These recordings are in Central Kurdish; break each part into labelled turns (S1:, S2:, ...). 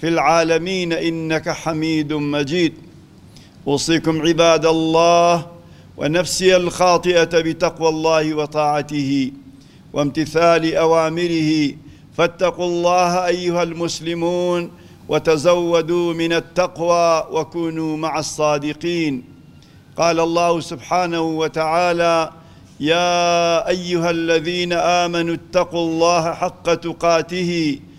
S1: في العالمين انك حميد مجيد اوصيكم عباد الله ونفسي الخاطئه بتقوى الله وطاعته وامتثال أوامره فاتقوا الله أيها المسلمون وتزودوا من التقوى وكونوا مع الصادقين قال الله سبحانه وتعالى يا أيها الذين آمنوا اتقوا الله حق تقاته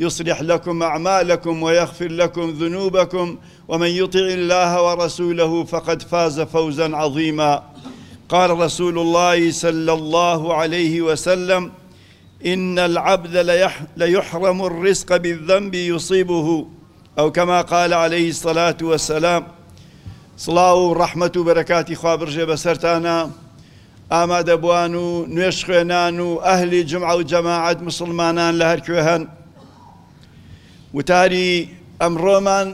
S1: يصلح لكم أعمالكم ويغفر لكم ذنوبكم ومن يطع الله ورسوله فقد فاز فوزا عظيما قال رسول الله صلى الله عليه وسلم إن العبد ليحرم الرزق بالذنب يصيبه أو كما قال عليه الصلاة والسلام سڵاو و ڕەحمت و بەرەکاتی خوابرژێ بە سەرانە ئامادەبوان و نوێژخوێنان و ئەهلی جومعە و جەماعەت موسڵمانان لە هەرکوێ هەن وتاری ئەمڕۆمان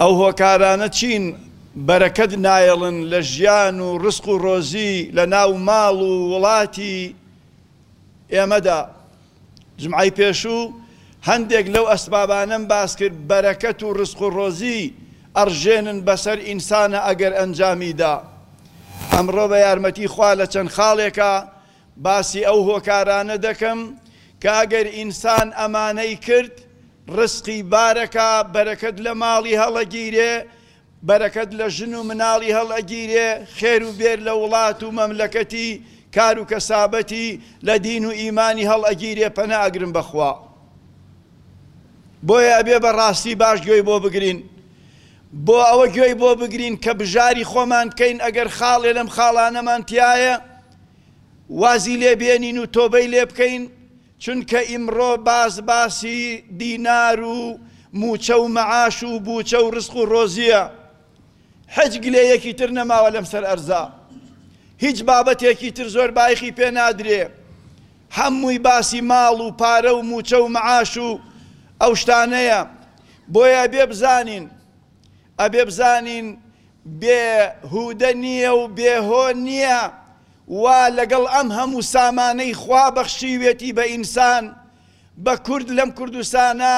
S1: ئەو هۆکارانە چین بەرەکەت نایەڵن لە ژیان و ڕسق و ڕۆزی لە ناو ماڵ و وڵاتی ئێمەدا. جومعەی پێشوو هەندێک لەو ئەسبابانەم باس کرد بەرەکەت و ڕزق و ڕۆزی ئەڕژێنن بەسەر ئینسانا ئەگەر ئەنجامی دا. ئەمڕۆ بە یارمەتی خوا لە چەند خاڵێکا باسی ئەو هۆکارانە دەکەم کە ئەگەر ئینسان ئەمانەی کرد ڕزقی بارەکا، بەرەکەت لە ماڵی هەڵەگیرێ، بەرەکەت لە ژن و مناڵی هەڵ ئەگیرێ خێر و بێر لە وڵات و مەملەکەتی کار و کەسابەتی لە دین و ئیمانی هەڵ ئەگیرێ پەنا ئەگرم بە خوا بۆیە ئەبێ بە ڕاستی باش گوێی بۆ بگرین بۆ ئەوە گوێی بۆ بگرین کە بژاری خۆمان بکەین ئەگەر خاڵێ لەم خاڵانەمان تیایە وازی لێ بێنین و تۆبەی لێ بکەین چونکە ئیمڕۆ باس باسی دینار و مووچە و مەعاش و بووچە و ڕزق و ڕۆزییە. حیچ گلەیەکی تر نەماوە لەم سەر ئەرزا. هیچ بابەتێکی تر زۆر بایخی پێ نادرێ. هەمووی باسی ماڵ و پارە و مووچە و مەعاش و ئەو شتانەیە. بۆیە ئەبێ بزانین. ئەبێ بزانین بێ هوودە نییە و بێ هۆ نییە وا لەگەڵ ئەم هەموو سامانەی خوا بەخشیوێتی بە ئینسان، بە کورد لەم کوردستانە،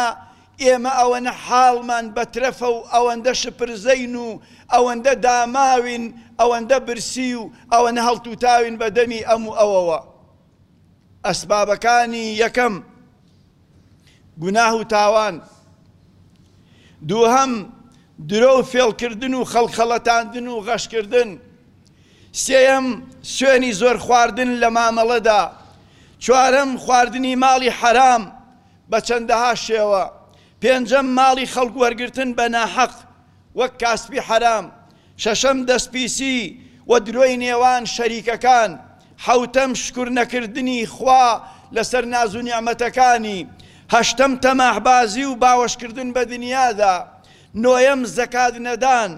S1: ئێمە ئەوەنە حاڵمان بەترەفە و ئەوەندە شپرزەین و ئەوەندە داماوین، ئەوەندە برسی و ئەوەنە هەڵتوتاوین بە دەمی ئەم و ئەوەوە. ئەسبابەکانی، یەکەم، گوناه و تاوان. دووهەم، درۆ و فێڵکردن و خەڵک خەڵەتاندن و غەشکردن. سێیەم، سوێنی زۆر خواردن لە مامەڵەدا. چوارەم، خواردنی ماڵی حەرام بە چەندەها شێوە. پێنجەم، ماڵی خەڵک وەرگرتن بە ناحەق وەک کاسپی حەرام. شەشەم، دەستپیسی و درۆی نێوان شەریکەکان. حەوتەم، شوکر نەکردنی خوا لەسەر ناز و نیعمەتەکانی. هەشتەم، تەماحبازی و باوەشکردن بە دنیادا. نۆیەم، زەکات نەدان.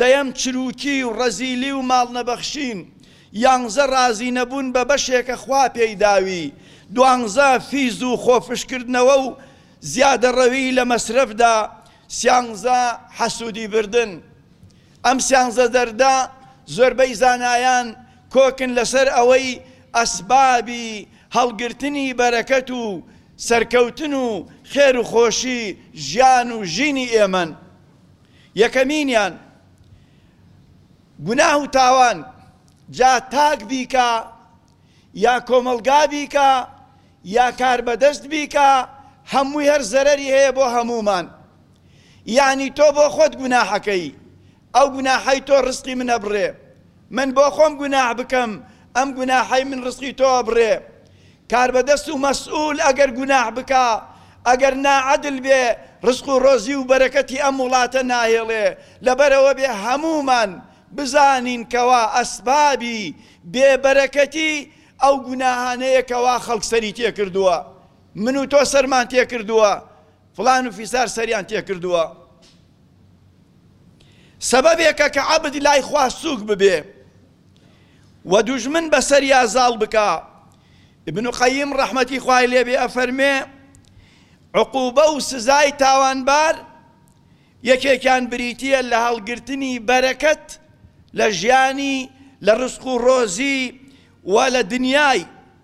S1: دەیەم چروکی و ڕەزیلی و ماڵ نەبەخشین یانزە ڕازی نەبوون بە بەشێکە خوا پێی داوی دوانزە فیز و خۆفشکردنەوە و زیادە ڕەوی لە مەسرەفدا سیانزە حەسودی بردن ئەم سیانزە دەردە زۆربەی زانایان کۆکن لەسەر ئەوەی ئەسبابی هەڵگرتنی بەرەکەت و سەرکەوتن و خێر و خۆشی ژیان و ژینی ئێمەن. یەکەمینیان، گوناه و تاوان، جا تاک بیکا یا کۆمەڵگا بیکا یا کاربەدەست بیکا هەمووی هەر زەرەری هەیە بۆ هەموومان، یەعنی تۆ بۆ خۆت گوناح ئەکەی ئەو گوناحەی تۆ ڕزقی من ئەبڕێ، من بۆ خۆم گوناح بکەم ئەم گوناحەی من ڕزقی تۆ ئەبڕێ، کاربەدەست و مەسئول ئەگەر گوناح بکا، ئەگەر ناعەدل بێ، ڕزق و ڕۆزی و بەرەکەتی ئەم وڵاتە ناهێڵێ، لەبەرئەوەبێ هەموومان بزانین کەوا ئەسبابی بێ بەرەکەتی ئەو گوناهانەیە کەوا خەڵک سەری تێکردووە، من و تۆ سەرمان تێکردووە، فڵان و فیسار سەریان تێکردووە. سەبەبێکە کە عەبد لای خوا سووک ببێ. و دوژمن بەسەریا زاڵ بکا ابن قیم ڕەحمەتی خوای لێ بێ ئەفەرمێ عقوبە و سزای تاوانبار یەکێکیان بریتیە لە هەڵگرتنی بەرەکەت لە ژیانی لە ڕزق و ڕۆزی و لە دنیای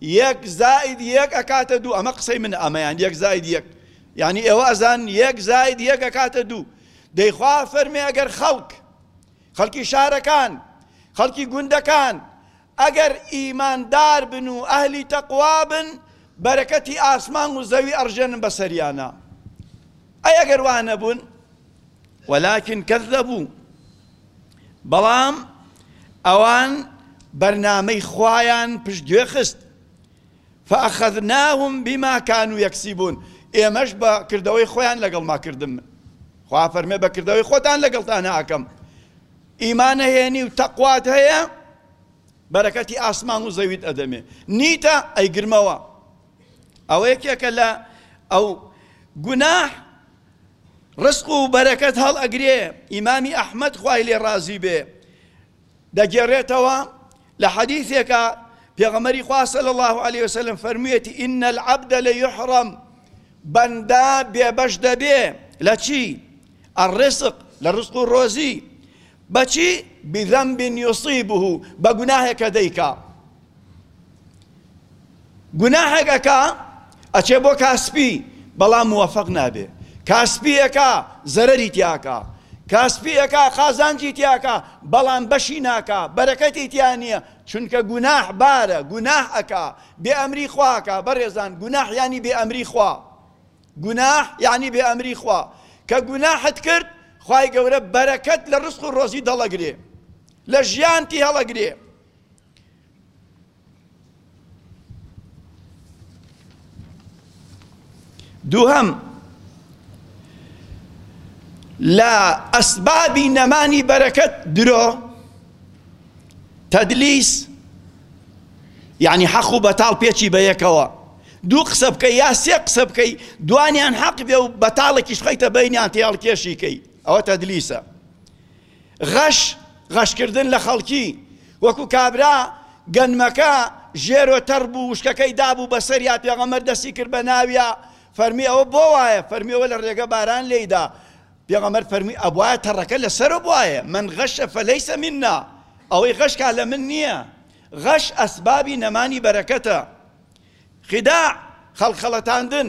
S1: یەک زائید یەک ئەکاتە دوو ئەمە قسەی منە ئەمەیان یەک زائید یەک یانی ئێوە ئەزان یەک زائید یەک ئەکاتە دوو دەی خوا فەرمێ ئەگەر خەڵک خەڵکی شارەکان خەڵکی گوندەکان ئەگەر ئیماندار بن و ئەهلی تەقوا بن بەرەکەتی ئاسمان و زەوی ئەڕژێنن بەسەریانا ئەی ئەگەر وا نەبوون ولکن کذبو بەڵام ئەوان بەرنامەی خوایان پشتگوێ خست فاخذناهم بما كانوا يكسبون ئێمەش بە کردەوەی خۆیان لەگەڵ ما کردم خوا فەرمێ بە کردەوەی خۆتان لەگەڵتان ئاکەم ئیمانە هێنی و تەقوات هەیە بەرەکەتی ئاسمان و زەویت ئەدەمێ نیتە ئەیگرمەوە ئەوە یەکێکە لە ئەو گوناح ڕزق و بەرەکەت هەڵئەگرێ ئیمامی ئەحمەد خوای لێ ڕازی بێ دەگێڕێتەوە لە حەدیثێکە پێغەمەری خوا صلی الله علیه وسلم فەرموویەتی ان العبد لیحرم بەندا بێبەش دەبێ لە چی الرزق لە رزق و ڕۆزی بەچی بذنب یصیبه بە گوناهێکە دەیکا گوناحێک ئەکا ئەچێ بۆ کاسپی بەڵام موەفەق نابێ کاسپی ئەکا زەرەری تیاکا کاسپی ئەکا قازانجی تیاکا بەڵام بەشی ناکا بەرەکەتی تیا نییە چونکە گوناح بارە گوناح ئەکا بێ ئەمری خواکە بەڕێزان گوناح یانی بێ ئەمری خوا گوناح یعنی بێ ئەمری خوا کە گوناحت کرد خوای گەورە بەرەکەت لە ڕسق و ڕۆزی دەڵەگرێ لە ژیانتی هەڵەگرێ دووهەم، لە ئەسبابی نەمانی بەرەکەت درۆ، تەدلیس، یانی حەق و بەتاڵ پێچی بە یەکەوە دوو قسە بکەی یا سێ قسە بکەی دوانیان حەق بێ و بەتاڵێکیش خەیتە بەینیان تێڵکێشی کەی ئەوە تەدلیسە غەش غەش کردن لە خەڵکی وەکو کابرا گەنمەکە ژێرۆ تەڕ بوو وشکەکەی دابوو بەسەریا پێغەمبەر دەستی کرد بە ناویا فەرمی ئەوە بۆ وایە فەرمی ئەوە لە ڕێگە باران لێیدا پێغەمبەر فەرمی ئەبوایە تەڕەکە لەسەرە بوایە من غەشە فەلەیسە منا ئەوەی غەشکا لە من نییە غەش ئەسبابی نەمانی بەرەکەتە خدا خەڵخەڵەتاندن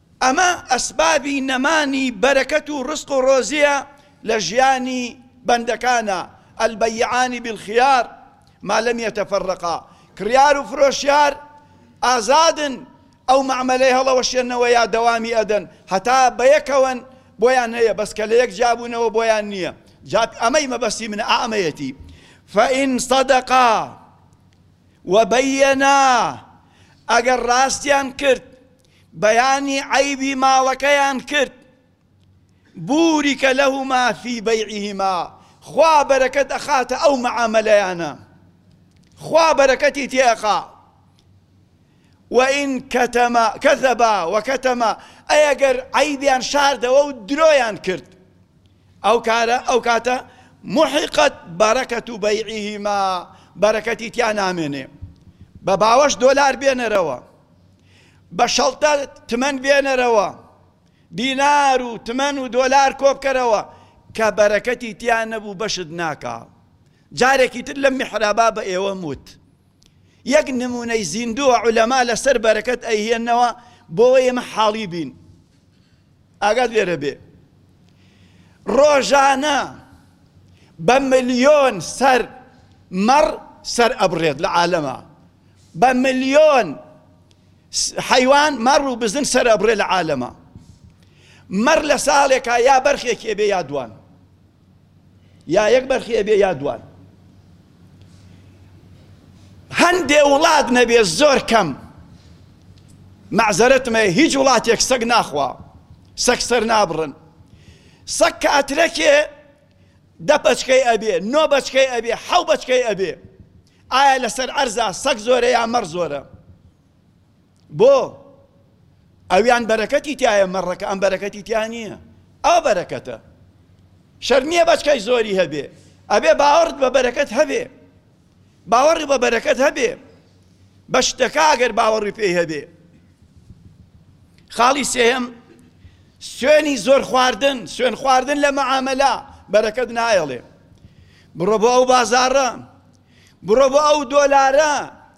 S1: ئەمە ئەسبابی نەمانی بەرەکەت و ڕزق و ڕۆزیە لە ژیانی بەندەکانا، البیعان بالخیار ما لم یتفرقا، کڕیار و فرۆشیار ئازادن ئەو مەعمەلەی هەڵەوەشێنەوەیە دەوامی ئەدەن هەتا بەیەکەوەن بۆیان هەیە بەس کە لەیەک جیابوونەوە بۆیان نیە جا ئەمەی مەبەستی منە ئەمەیەتی فان صدقا وبینا ئەگەر ڕاستیان کرد بەیانی عەیبی ماڵەکەیان کرد بوریک لهما فی بیعهما خوا بەرەکەت ئەخاتە ئەو معامەلەیانە خوا بەرەکەتی تێ ئەخا وئین کەتەما کەزەبا وەکەتەما ئەی ئەگەر عەیبیان شاردەوە و درۆیان کرد ئەو کارە ئەو کاتە محقت بەرەکەت و بەیعهما بەرەکەتی تیا نامێنێ بە باوەش دۆلار بێنەرەوە بە شەڵتە تمەن بێنەرەوە، دینار و تمەن و دۆلار کۆبکەرەوە، کە بەرەکەتی تیا نەبوو بەشت ناکا. جارێکی تر لەم میحرابا بە ئێوەم وت، یەک نموونەی زیندووە عولەما لەسەر بەرەکەت ئەیهێننەوە بۆوەی ئێمە حاڵی بین. ئاگات لێرە بێ ڕۆژانە بە ملیۆن سەر مەڕ سەر ئەبڕێت لە عالەما بە ملیۆن حیوان مەڕ و بزن سەر ئەبڕێ لە عالەما مەڕ لە ساڵێکا یا بەرخێکێ بێ یادوان یا یەک بەرخی ئەبێ یا دوان هەندێ وڵات نەبێ زۆر کەم مەعزەرەتمە هیچ وڵاتێک سەگ ناخوا سەک سەر نابڕن سەک کاترەکێ دە بەچکەی ئەبێ نۆ بەچکەی ئەبێ حەو بەچکەی ئەبێ ئایا لەسەر ئەرزا سەگ زۆرە یا مەڕ زۆرە بۆ؟ ئەویان بەرەکەتی تیایە مەڕەکە ئەم بەرەکەتی تیا نییە ئەوە بەرەکەتە شەر نییە بەچکەی زۆری هەبێ ئەبێ باوەڕت بە بەرەکەت هەبێ باوەڕی بە بەرەکەت هەبێ بە شتەکە ئەگەر باوەڕی پێی هەبێ خاڵی سێهەم سوێنی زۆر خواردن سوێن خواردن لە مەعامەلا بەرەکەت نایەڵێ بڕۆ بۆ ئەو بازارە بڕۆ بۆ ئەو دۆلارە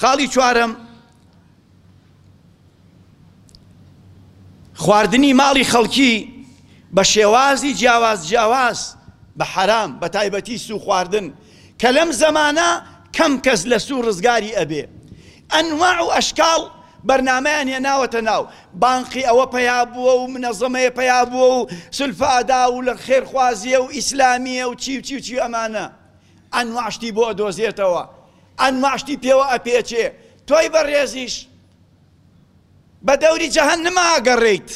S1: خاڵی چوارەم خواردنی ماڵی خەڵکی بە شێوازی جیاواز جیاواز بە حەرام بە تایبەتی سو خواردن کە لەم زەمانە کەم کەس لە سوو ڕزگاری ئەبێ ئەنواع و ئەشکاڵ بەرنمەیان هێناوەتە ناو بانقی ئەوە پیا بووە و منەزەمەیە پیا بووە و سلفادا و لە خێرخوازیە و ئیسلامیە و چی و چی و چی ئەمانە ئەنواشتی بۆ دۆزێتەوە ئەنواع شتی پێوە ئەپێچێ تۆی بەڕێزیش بە دەوری جەهەنم ئاگەڕێیت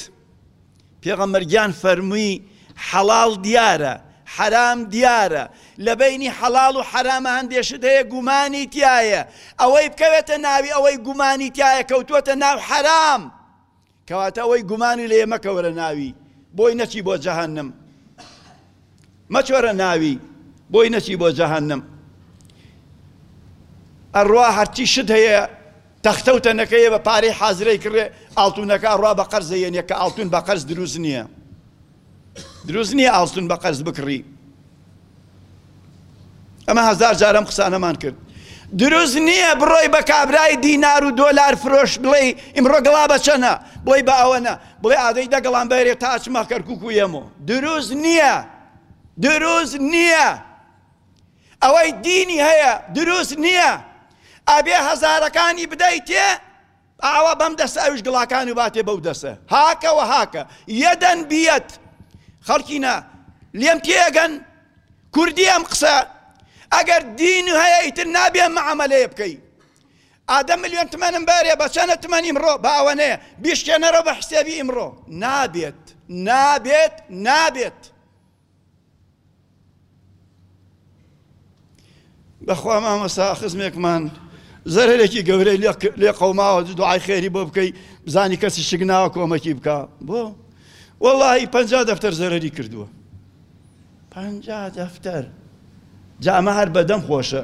S1: پێغەمبەر گیان فەرمووی حەڵاڵ دیارە حەرام دیارە لە بینی حەڵاڵ و حەرامە هەندێ شت هەیە گومانی تایە ئەوەی بکەوێتە ناوی ئەوەی گومانی تایە کەوتووەتە ناو حەرام کەواتە ئەوەی گومانی لێیە مەکەوەرە ناوی بۆی نەچی بۆ جەهەنم مەچۆرە ناوی بۆی نەچی بۆ جەهەنم ئەڕوا هەرچی شت هەیە تەختە و تەنەکەیە بە پارەی حازرەی کڕێ ئاڵتونەکە ئەڕوا بە قەرزە یەنێ کە ئاڵتون بە قەرز دروست نییە دروست نیە ئاڵتون بە قەرز بکڕی ئەمە هەزار جار ئەم قسانەمان کرد دروست نییە بڕۆی بە کابرای دینار و دۆلار فرۆش بڵێ ئیمڕۆ گڵا بەچەنە بڵێ بە ئەوەنە بڵێ ئادەی دەگەڵان بەرێ تا چمە کەرکک و یەمۆ دروست نییە دروست نییە ئەوەی دینی هەیە دروست نییە ئەبێ هەزارەکانی بدەیتێ ئاوا بەم دەسە ئەویش گڵاکانی باتێ بەو دەسە هاکە وە هاکە یەدەن بیەت خەڵکینە لێم تێگەن کوردی ئەم قسە ئەگەر دین و هەیە ئیتر نابێ مەعەمەلەیە بکەی ئادە ملیۆن تمەنم بارێ بە چەنە تمەن ئیمڕۆ باوەنەیە بیشکێنەرە بە حسێبی ئیمڕۆ نابێت نابێت نابێت بەخوا مامۆستا خزمێکمان زەرەرێکی گەورەی لێ قەوماوە دوعای خێری بۆ بکەی بزانی کەسی شک ناوە کۆمەکی بکە بۆ وەڵی پ دەفتەر زەرەری کردووە پ دەفتەر جامە هەر بەدەم خۆشە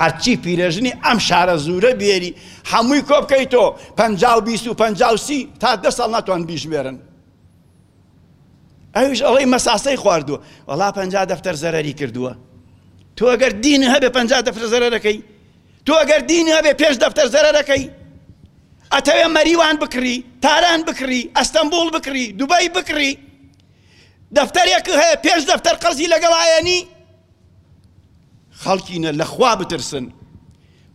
S1: هەرچی پیرەژنی ئەم شارە زورە بێری هەمووی کۆ بکەیتۆ پ و پ تا دە ساڵ ناتوان بیژمێرن ئەویش ئەڵێ مەساسەی خواردووە وەڵا پ دەفتەر زەرری کردووە تۆ ئەگەر دین هەبێ پ دەفتەر زەرەکەی تۆ ئەگەر دین هەبێ پێش دەفتەر زەرەکەی ئەتەوێ مەریوان بکڕی تاران بکڕی ئەستەمبول بکڕی دوبای بکڕی دەفتەرێک هەیە پێش دەفتەر قەزی لەگەڵایەنی خەڵکینە لەخوا بترسن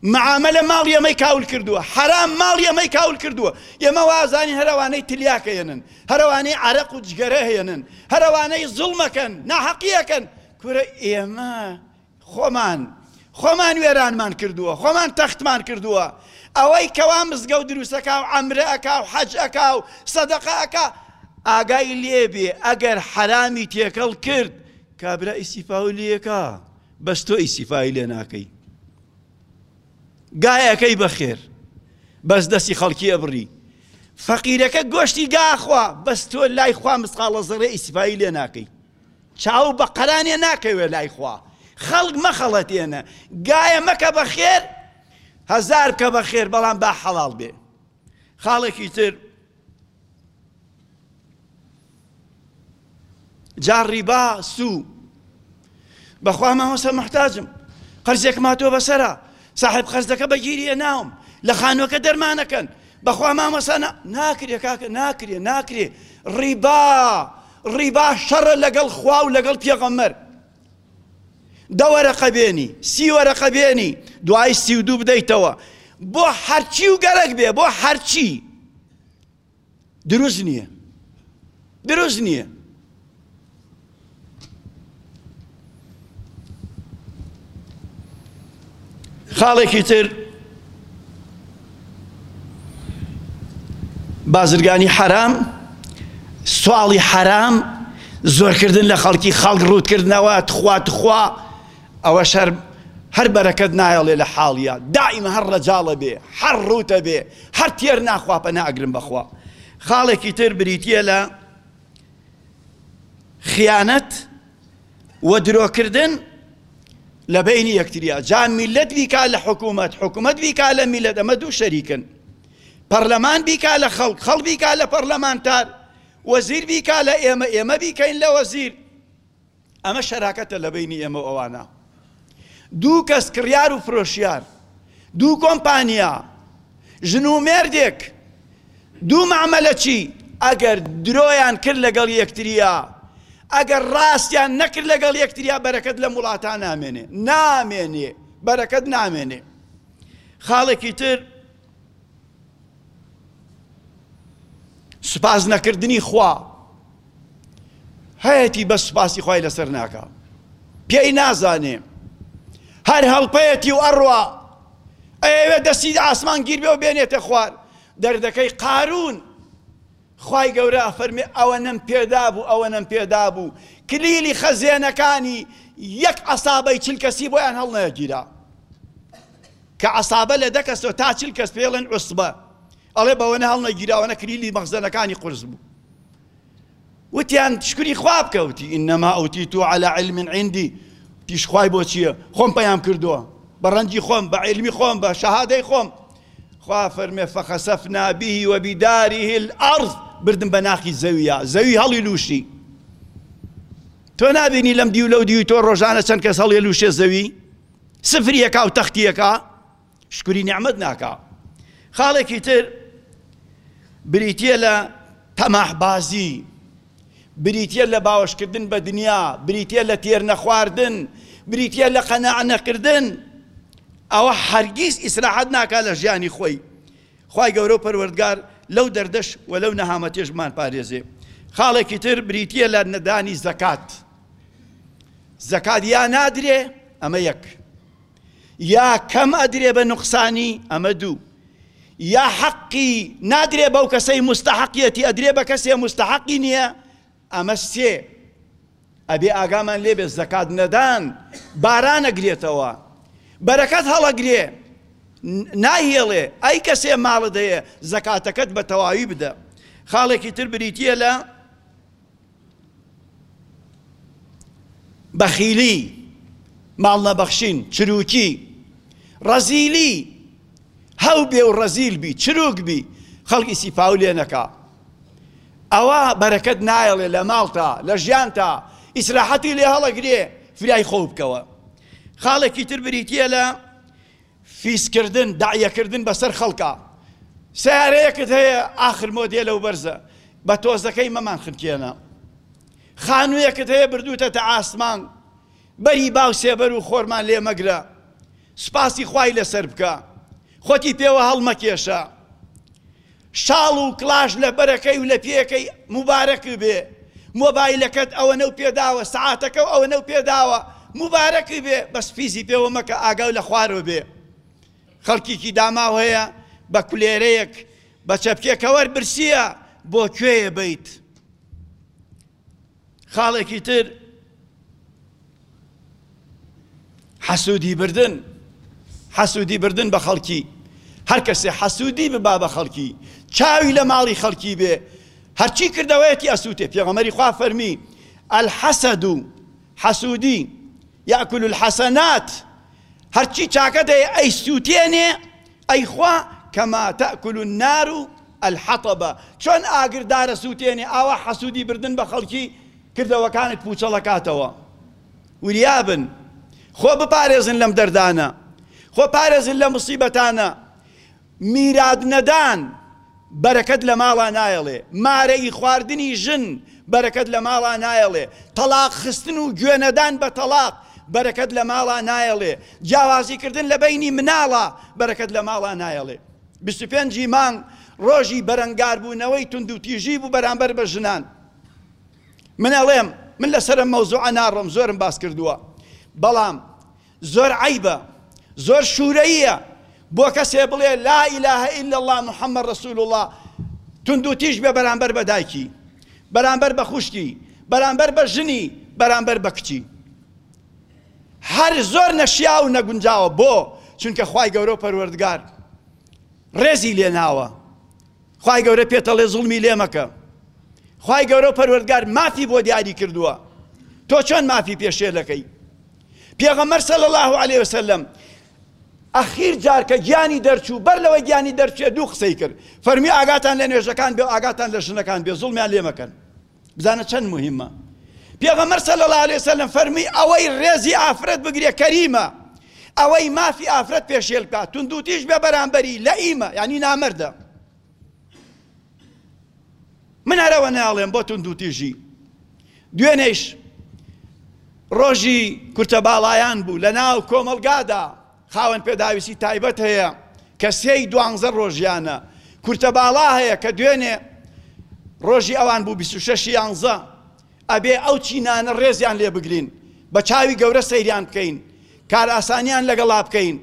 S1: معامەلە ماڵی ئێمەی کاول کردووە حەرام ماڵی ئێمەی کاول کردووە ئێمە وازانین هەر ئەوانەی تلیاک ئەیەنن هەر ئەوانەی عەرەق و جگەرە ئەیەنن هەر ئەوانەی زوڵم ئەکەن ناحەقی ئەکەن کورە ئێمە خۆمان خۆمان وێرانمان کردووە خۆمان تەختمان کردووە ئەوەی کەوا مزگەوت دروست ئەکا و عەمرە ئەکا و حەج ئەکا و سەدەقە ئەکا ئاگای لێ بێ ئەگەر حەرامی تێکەڵ کرد کابرا ئیستیفاوەی لێ ئەکا بەس تۆ ئیسیفایی لێ ناکەی گای ئەکەی بەخێر بەس دەستی خەڵکی ئەبڕی فەقیرەکە گۆشتی گاخوا بەس تۆ لای خوا مسقاڵە زەڕێ ئیسیفایی لێ ناکەی چاو بە قەرانێ ناکەوێ لای خوا خەڵک مەخەڵەتێنە گایە مەکە بەخێر هەزار کە بەخێر بەڵام با حەڵاڵ بێ خاڵێکی تر جا ڕیبا سو بەخوا مامۆستا محتاجم قەرزێک ماتۆ بەسرە ساحب قەرزەکە بەگیریە ناوم لە خانوەکە دەرمانەکەن بەخوا مامۆسانە ناکرێ کاکە ناکرێ ناکرێ ڕیبا ڕیبا شەڕە لەگەڵ خوا و لەگەڵ پێغەمەر دەوەرەقە بێنی سیوەرەقە بێنی دوای سی و دوو بدەیتەوە بۆ هەرچی و گەرەک بێ بۆ هەرچی دروست نیە دروست نیە. خاڵێکی تر بازرگانی حرام سواڵی حرام زۆرکردن لە خەڵکی خەڵک ڕووتکردنەوە تخوا تخوا ئەوە شەرم هەر بەرەکەت نایەڵێ لە حاڵیا دائیمە هەر ڕەجاڵە بێ حەر ڕووتە بێ هەر تێر ناخوا پەنا ئەگرم بەخوا خاڵێکی تر بریتە لە خیانەت و درۆکردن لە بینی یەکتریا جا میلەت بیکا لە حکوومەت حکوومەت بیکا لە میلەت ئەمە دوو شەریکن پەرلەمان بیکا لە خەڵک خەڵ بیکا لە پەرلەمانتار وەزیر بیکا لە ئێمە ئێمە بیکەین لە وەزیر ئەمە شەراکەتە لە بەینی ئێمە و ئەوانە. دوو کەس کڕیار و فرۆشیار، دوو کۆمپانیا، ژن و مێردێک، دوو مەعمەلەچی ئەگەر درۆیان کرد لەگەڵ یەکتریا، ئەگەر ڕاستیان نەکرد لەگەڵ یەکتریا بەرەکەت لەم وڵاتە نامێنێ. نامێنێ. بەرەکەت نامێنێ. خاڵێکی تر. سوپاس نەکردنی خوا هەیەتی بەس سوپاسی خوای لەسەر ناکا پێی نازانێ هەر هەڵپەیەتی و ئەڕوا ئەوێ دەستی ئاسمان گیر بێ و بێنێتە خوار دەردەکەی قارون خوای گەورە ئەفەرمێ ئەوەنەم پێدابوو ئەوەنەم پێدابوو کلیلی خەزێنەکانی یەک عەسابەی چل کەسی بۆیان هەڵنەگیرا کە عەسابە لە دە کەسەوە تا چل کەس پێڵێن عوسبە ئەڵێ بەوەنە هەڵنەگیراوەنە کلیلی مەخزەنەکانی قورس بوو وتیان شکری خواب کەوتی ئینەما ئەوتی تو على علم عندي تیشخوای بۆ چییە خۆم پەیام کردووە بە ڕەنجی خۆم بە علمی خۆم بە شەهادەی خۆم خوا فەرمێ فخسفنا به وبداره الارض بردم بە ناخی زەویە زەوی هەڵی لوشی تۆ نابینی لەم دیو لەو دیوی تۆ ڕۆژانە چەند کەس هەڵێ لوشێ زەوی سفریەکە و تەختیەکە شکری نیعممەد ناکا خاڵێکی تر بریتە لە تەماحبازی بریتییە لە باوەشکردن بە دنیا، بریتییە لە تێرنەخواردن، بریتییە لە قەناعە نەکردن، ئەوە هەرگیز ئیسراحەت ناکات لە ژیانی خۆی، خوای گەورە و پەروەردگار لەو دەردەش و لەو نەهامەتیەش بمانپارێزێ. خاڵێکی تر بریتییە لە نەدانی زەکات، زەکات یا نادرێ، ئەمە یەک. یا کەم ئەدرێ بە نوقسانی، ئەمە دوو. یا حەقی نادرێ بەو کەسەی موستەحەقیەتی ئەدرێ بە کەسێ موستەحەقی نییە، ئەمە سێ. ئەبێ ئاگامان لێ بێ زەکات نەدان باران ئەگرێتەوە، بەرەکەت هەڵەگرێ، ناهێڵێ، ئەی کەسێ ماڵت هەیە زەکاتەکەت بە تەواوی بدە. خاڵێکی تر بریتییە لە. بەخیلی، ماڵ نەبەخشین، چرووکی، ڕەزیلی، هەو بێ و ڕەزیل بی، چرووک بی، خەڵکی سیپاو لێ نەکا. ئەوە بەرەکەت نایەڵێ لە ماڵتا، لە ژیانتا، ئیسراحەتی لێ هەڵەگرێ، فرای خۆو بکەوە. خاڵێکی تر بریتییە لە. فیزکردن دەعیەکردن بەسەر خەڵکا سەیارەیەکت هەیە ئاخر مۆدێلە و بەرزە بە تۆزەکەی مەمان خنکێنە خانوویەکت هەیە بردووتەتە ئاسمان بەری باو سێبەر و خۆرمان لێ مەگرە سوپاسی خوای لەسەر بکە خۆتی پێوە هەڵمەکێشە شاڵ و کڵاش لە بەرەکەی و لە پێیەکەی موبارەک بێ مۆبایلەکەت ئەوەنەو پێ داوە سەعاتەکەو ئەوەنەو پێ داوە موبارەک بێ بەس فیزی پێوە مەکە ئاگاو لە خوارەوە بێ خەڵکیکی داماو هەیە بە کولێرەیەک بە چەپکێکەوەر برسیە بۆ کوێیە بەیت. خاڵێکی تر حەسوودی بردن حەسوودی بردن بە خەڵکی هەر کەسێ حەسوودی ببا بە خەڵکی چاوی لە ماڵی خەڵکی بێ هەرچی کردەوەیەتی ئەسووتێ پێغەمەری خوا فەرمی الحسد و حەسوودی یاکل الحەسەنات هەرچی چاکە دەیە ئەی سووتێنێ ئەی خوا کما تاکل النار الحطب چۆن ئاگر دارەسوتێنێ ئاوا حەسودی بردن بە خەڵکی کردەوەکانت پوچەڵەکاتەوە وریابن خۆ بپارێزن لەم دەردانە خۆ پارێزن لە موسیبەتانە میرات نەدان بەرەکەت لە ماڵا نایەڵێ مارە ی خواردنی ژن بەرەکەت لە ماڵا نایەڵێ تەڵاق خستن و گوێ نەدان بە تەڵاق بەرەکەت لە ماڵا نایەڵێ جیاوازی کردن لە بەینی مناڵا بەرەکەت لە ماڵا نایەڵێ بیست و پێنج ی مانگ ڕۆژی بەرەنگار بوونەوەی توندوتیژی بوو بەرامبەر بە ژنان من ئەڵێم من لەسەر ئەم مەوزوعە ناڕۆم زۆرم باس کردووە بەڵام زۆر عەیبە زۆر شورەییە بۆ کەسێ بڵێ لا الە الا اللە محمد رسول اللە توندو تیژ بێ بەرامبەر بە دایکی بەرامبەر بە خوشکی بەرامبەر بە ژنی بەرامبەر بە کچی هەر زۆر نەشیاو و نەگونجاوە بۆ چونکە خی گەورە و پەروەردگار ڕێزی لێناوە خی گەورە پێتەڵێ زوڵمی لێمەکە خی گەورە و پەروەردگار مافی بۆ دیاری کردووە تۆ چۆن مافی پێشێلەکەی پێغەمبەر صلی اللە علیە وسلم ئەخیر جار کە گیانی دەرچوو بەر لەوە گیانی دەرچێ دوو قسەی کرد فەرمی ئاگاتان لە نوێژەکان بێ و ئاگاتان لە ژنەکان بێ زوڵمیان لێ مەکەن بزانە چەند مهمە پێغەمبەر صلی اللە علیە وسلم فەرمی ئەوەی ڕێزی ئافرەت بگرێ کەریمە ئەوەی مافی ئافرەت پێشێل بکات توندوتیش بێ بەرامبەری لە ئیمە یعنی نامەردە من هەر ئەوە ناڵێم بۆ توندوتیژی دوێنێش ڕۆژی کورتە باڵایان بوو لە ناو کۆمەڵگادا خاوەن پێداویستی تایبەت هەیە کە سێی دوانزە ڕۆژیانە کورتە باڵا هەیە کە دوێنێ ڕۆژی ئەوان بوو 26 یانزە ئەبێ ئەو چینانە ڕێزیان لێ بگرین، بە چاوی گەورە سەیریان بکەین، کارئاسانیان لەگەڵا بکەین،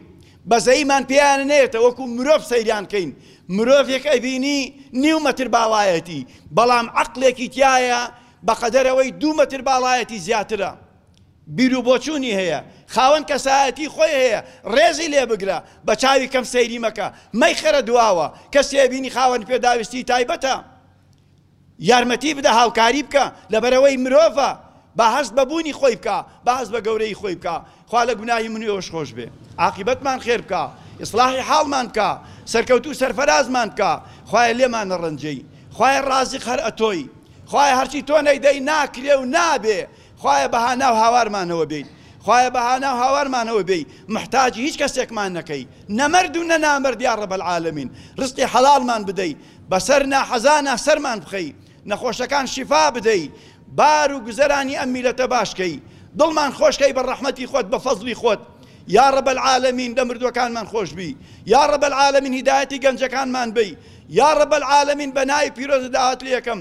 S1: بەزەییمان پێیانە نەیەتە، وەکوو مرۆڤ سەیریان کەین، مرۆڤێک ئەبینی نیو مەتر باڵایەتی، بەڵام عەقڵێکی تیایە بە قەدەرەوەی دوو مەتر باڵایەتی زیاترە، بیر و بۆچوونی هەیە، خاوەن کەسایەتی خۆی هەیە، ڕێزی لێ بگرە، بە چاوی کەم سەیری مەکە، مەیخەرە دواوە، کەسێ بینی خاوەن پێداویستی تایبەتە، یارمەتی بدە هاوکاری بکە لەبەرئەوەی مرۆڤە با هەست بە بوونی خۆی بکا با هەست بە گەورەی خۆی بکا خوا لە گوناهی من و ئێوەش خۆش بێ عاقبەتمان خێر بکا ئیسلاحی حاڵمان بکا سەرکەوتوو سەرفەرازمان بکا خوایە لێمان نەڕەنجەی خوایە ڕازق هەر ئەتۆی خوایە هەرچی تۆ نەیدەی ناکرێ و نابێ خوایە بە هانا و هاوارمانەوە بێیت خوایە بە هانا و هاوارمانەوە بێی محتاجی هیچ کەسێکمان نەکەی نەمەرد و نەنامەرد یا ڕەب العالمین ڕزقی حەڵاڵمان بدەی بەسەر ناحەزانا سەرمان بخەی نەخۆشەکان شیفا بدەی بار و گوزەرانی ئەم میلەتە باش کەی دڵمان خۆش کەی بە ڕەحمەتی خۆت بە فەزڵی خۆت یا رب العالمین لە مردوەکانمان خۆش بی یا رب العالمین هیدایەتی گەنجەکانمان بی یا رب العالمین بە ناوی پیرۆزت داوات لێکەم